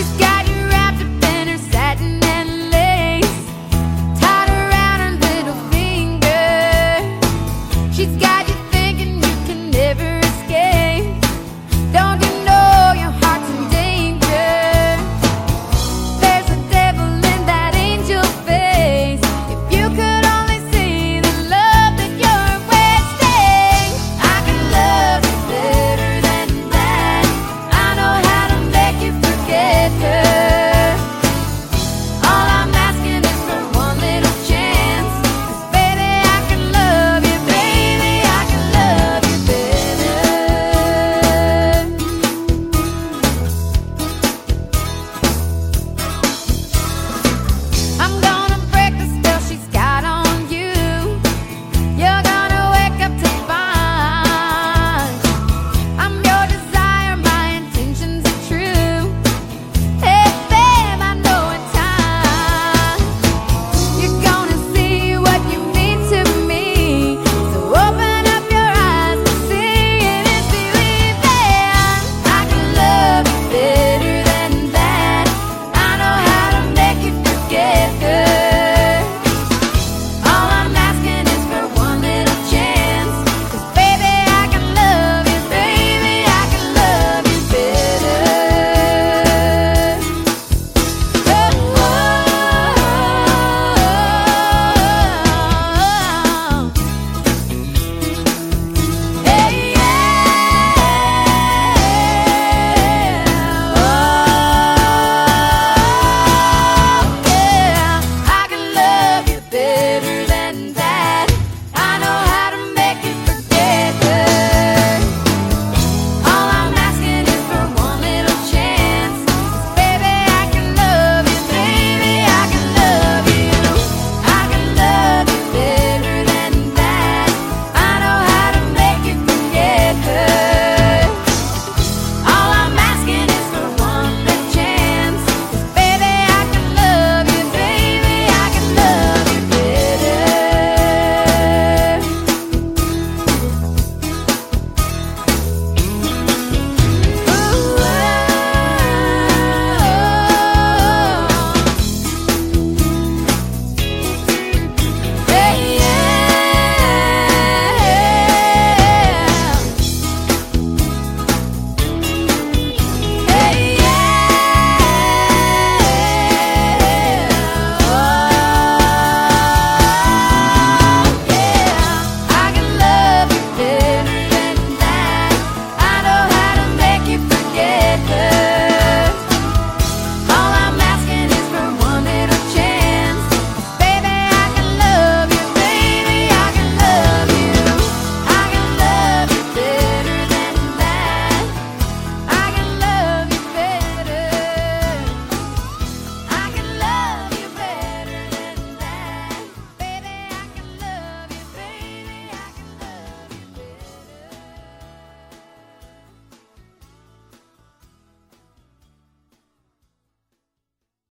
just got